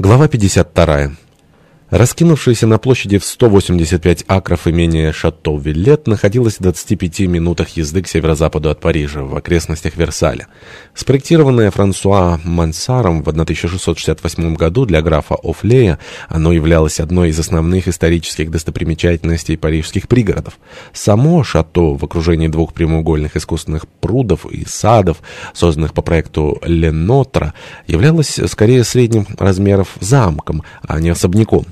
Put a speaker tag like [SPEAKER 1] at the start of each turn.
[SPEAKER 1] Глава 52. Раскинувшееся на площади в 185 акров имение Шато-Виллет находилось в 25 минутах езды к северо-западу от Парижа, в окрестностях Версаля. Спроектированное Франсуа Мансаром в 1668 году для графа Офлея, оно являлось одной из основных исторических достопримечательностей парижских пригородов. Само Шато в окружении двух прямоугольных искусственных прудов и садов, созданных по проекту Ленотра, являлось скорее средним размеров замком, а не особняком.